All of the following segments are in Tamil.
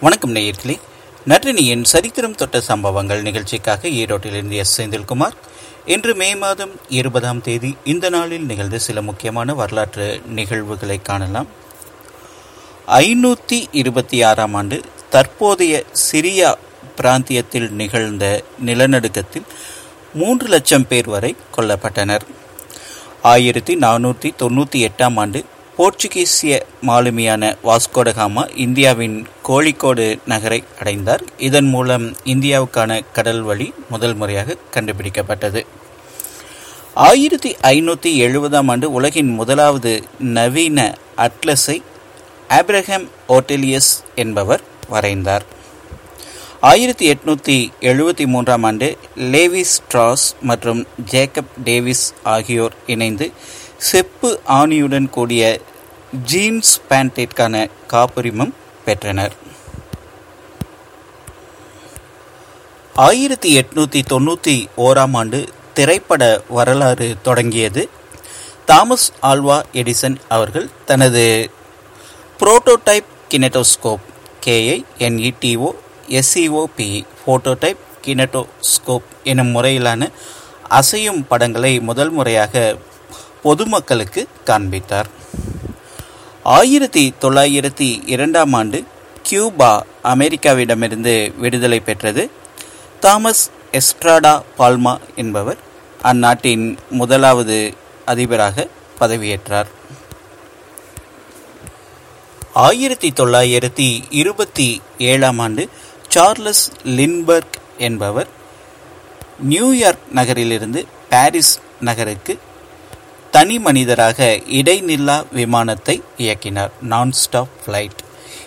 வணக்கம் நேயர்களே. நற்றினியின் சரித்திரம் தொட்ட சம்பவங்கள் நிகழ்ச்சிக்காக ஈரோட்டிலிருந்து எஸ் செந்தில்குமார். இன்று மே மாதம் இருபதாம் தேதி இந்த நாளில் நிகழ்ந்த சில முக்கியமான வரலாற்று நிகழ்வுகளை காணலாம். ஐநூற்றி இருபத்தி ஆறாம் ஆண்டு தற்போதைய சிரியா பிராந்தியத்தில் நிகழ்ந்த நிலநடுக்கத்தில் மூன்று லட்சம் பேர் வரை கொல்லப்பட்டனர். ஆயிரத்தி நானூற்றி தொண்ணூற்றி எட்டாம் ஆண்டு போர்ச்சுகீசிய மாலுமியான வாஸ்கோடகாமா இந்தியாவின் கோழிக்கோடு நகரை அடைந்தார். இதன் மூலம் இந்தியாவுக்கான கடல் வழி முதல் முறையாக கண்டுபிடிக்கப்பட்டது. ஆயிரத்தி ஐநூற்றி எழுபதாம் ஆண்டு உலகின் முதலாவது நவீன அட்லஸை ஆப்ரஹாம் ஓட்டெலியஸ் என்பவர் வரைந்தார். ஆயிரத்தி எட்நூற்றி எழுபத்தி மூன்றாம் ஆண்டு லேவிஸ் ஸ்ட்ராஸ் மற்றும் ஜேக்கப் டேவிஸ் ஆகியோர் இணைந்து செப்பு ஆணியுடன் கூடிய ஜீன்ஸ் பேண்டிற்கான காப்புரிமம் பெற்றனர். ஆயிரத்தி எட்நூத்தி தொண்ணூத்தி ஓராம் ஆண்டு திரைப்பட வரலாறு தொடங்கியது தாமஸ் ஆல்வா எடிசன் அவர்கள். தனது prototype kinetoscope K I N E T O S E O P E phototype kinetoscope எனும் முறையிலான அசையும் படங்களை முதல் முறையாக பொதுமக்களுக்கு காண்பித்தார். ஆயிரத்தி தொள்ளாயிரத்தி இரண்டாம் ஆண்டு கியூபா அமெரிக்காவிடமிருந்து விடுதலை பெற்றது. தாமஸ் எஸ்ட்ராடா பால்மா என்பவர் அந்நாட்டின் முதலாவது அதிபராக பதவியேற்றார். ஆயிரத்தி தொள்ளாயிரத்தி இருபத்தி ஏழாம் ஆண்டு சார்லஸ் லின்பர்க் என்பவர் நியூயார்க் நகரிலிருந்து பாரிஸ் நகருக்கு தனி மனிதராக இடைநில்லா விமானத்தை இயக்கினார். நான் ஸ்டாப் ஃப்ளைட்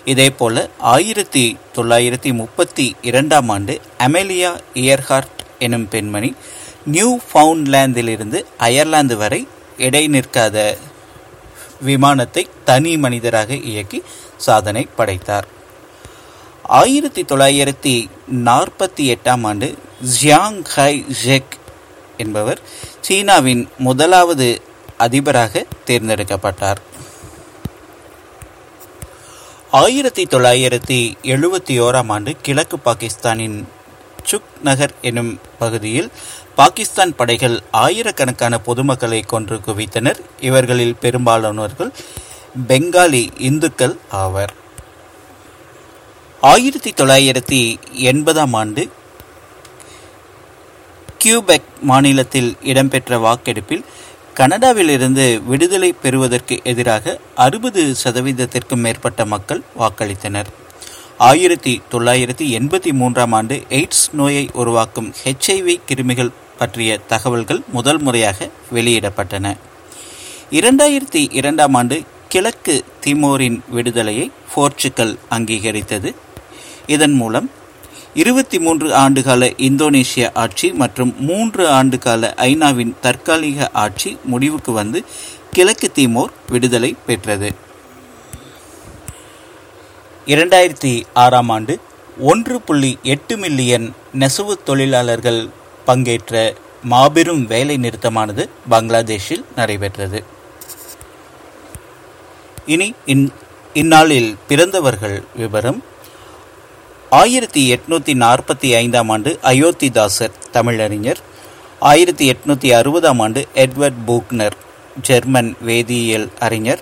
இதேபோல ஆயிரத்தி தொள்ளாயிரத்தி முப்பத்தி இரண்டாம் ஆண்டு அமெலியா இயர்ஹார்ட் எனும் பெண்மணி நியூ ஃபவுண்ட்லேந்திலிருந்து அயர்லாந்து வரை இடை நிற்காத விமானத்தை தனி மனிதராக இயக்கி சாதனை படைத்தார். ஆயிரத்தி தொள்ளாயிரத்தி நாற்பத்தி எட்டாம் ஆண்டு ஜியாங் ஹை ஜெக் என்பவர் சீனாவின் முதலாவது அதிபராக தேர்ந்தெடுக்கப்பட்டார். ஆயிரத்தி தொள்ளாயிரத்தி எழுபத்தி ஓராம் ஆண்டு கிழக்கு பாகிஸ்தானின் சுக் நகர் எனும் பகுதியில் பாகிஸ்தான் படைகள் ஆயிரக்கணக்கான பொதுமக்களை கொன்று குவித்தனர். இவர்களில் பெரும்பாலானவர்கள் பெங்காலி இந்துக்கள் ஆவர். ஆயிரத்தி தொள்ளாயிரத்தி எண்பதாம் ஆண்டு கியூபெக் மாநிலத்தில் இடம்பெற்ற வாக்கெடுப்பில் கனடாவிலிருந்து விடுதலை பெறுவதற்கு எதிராக அறுபது சதவீதத்திற்கும் மேற்பட்ட மக்கள் வாக்களித்தனர். ஆயிரத்தி தொள்ளாயிரத்தி எண்பத்தி மூன்றாம் ஆண்டு எய்ட்ஸ் நோயை உருவாக்கும் ஹெச்ஐவி கிருமிகள் பற்றிய தகவல்கள் முதல் முறையாக வெளியிடப்பட்டன. இரண்டாயிரத்தி இரண்டாம் ஆண்டு கிழக்கு திமோரின் விடுதலையை போர்ச்சுக்கல் அங்கீகரித்தது. இதன் மூலம் இருபத்தி மூன்று ஆண்டுகால இந்தோனேஷிய ஆட்சி மற்றும் மூன்று ஆண்டுகால ஐநாவின் தற்காலிக ஆட்சி முடிவுக்கு வந்து கிழக்கு திமோர் விடுதலை பெற்றது. இரண்டாயிரத்தி ஆறாம் ஆண்டு ஒன்று புள்ளி எட்டு மில்லியன் நெசவு தொழிலாளர்கள் பங்கேற்ற மாபெரும் வேலை நிறுத்தமானது பங்களாதேஷில் நடைபெற்றது. இனி இந்நாளில் பிறந்தவர்கள் விவரம். ஆயிரத்தி எட்நூத்தி நாற்பத்தி ஐந்தாம் ஆண்டு அயோத்திதாசர் தமிழறிஞர். ஆயிரத்தி எட்நூத்தி அறுபதாம் ஆண்டு எட்வர்ட் பூக்னர் ஜெர்மன் வேதியியல் அறிஞர்.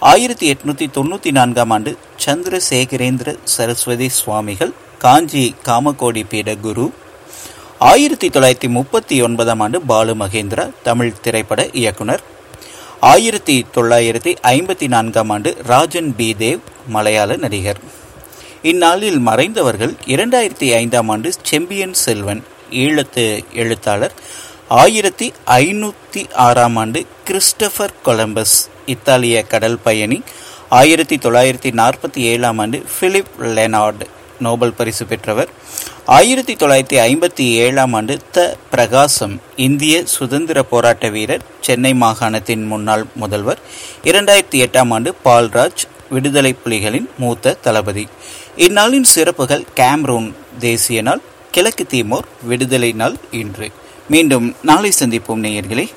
ஆயிரத்தி எட்நூத்தி தொண்ணூத்தி நான்காம் ஆண்டு சந்திரசேகரேந்திர சரஸ்வதி சுவாமிகள் காஞ்சி காமகோடி பீட குரு. ஆயிரத்தி தொள்ளாயிரத்தி முப்பத்தி ஒன்பதாம் ஆண்டு பாலு மகேந்திரா தமிழ் திரைப்பட இயக்குனர். ஆயிரத்தி தொள்ளாயிரத்தி ஐம்பத்தி நான்காம் ஆண்டு ராஜன் பி. தேவ் மலையாள நடிகர். இந்நாளில் மறைந்தவர்கள் இரண்டாயிரத்தி ஐந்தாம் ஆண்டு செம்பியன் செல்வன் ஈழத்து எழுத்தாளர் ஆயிரத்தி ஐநூற்றி ஆறாம் ஆண்டு கிறிஸ்டபர் கொலம்பஸ் இத்தாலிய கடல் பயணி ஆயிரத்தி தொள்ளாயிரத்தி நாற்பத்தி ஏழாம் ஆண்டு பிலிப் லெனார்டு நோபல் பரிசு பெற்றவர் ஆயிரத்தி தொள்ளாயிரத்தி ஐம்பத்தி ஏழாம் ஆண்டு த பிரகாசம் இந்திய சுதந்திர போராட்ட வீரர் சென்னை மாகாணத்தின் முன்னாள் முதல்வர் இரண்டாயிரத்தி எட்டாம் ஆண்டு பால்ராஜ் விடுதலை புலிகளின் மூத்த தளபதி. இந்நாளின் சிறப்புகள் கேம்ரூன் தேசிய நாள் கிழக்கு தீமோர் விடுதலை நாள் இன்று. மீண்டும் நாளை சந்திப்போம் நேயர்களே.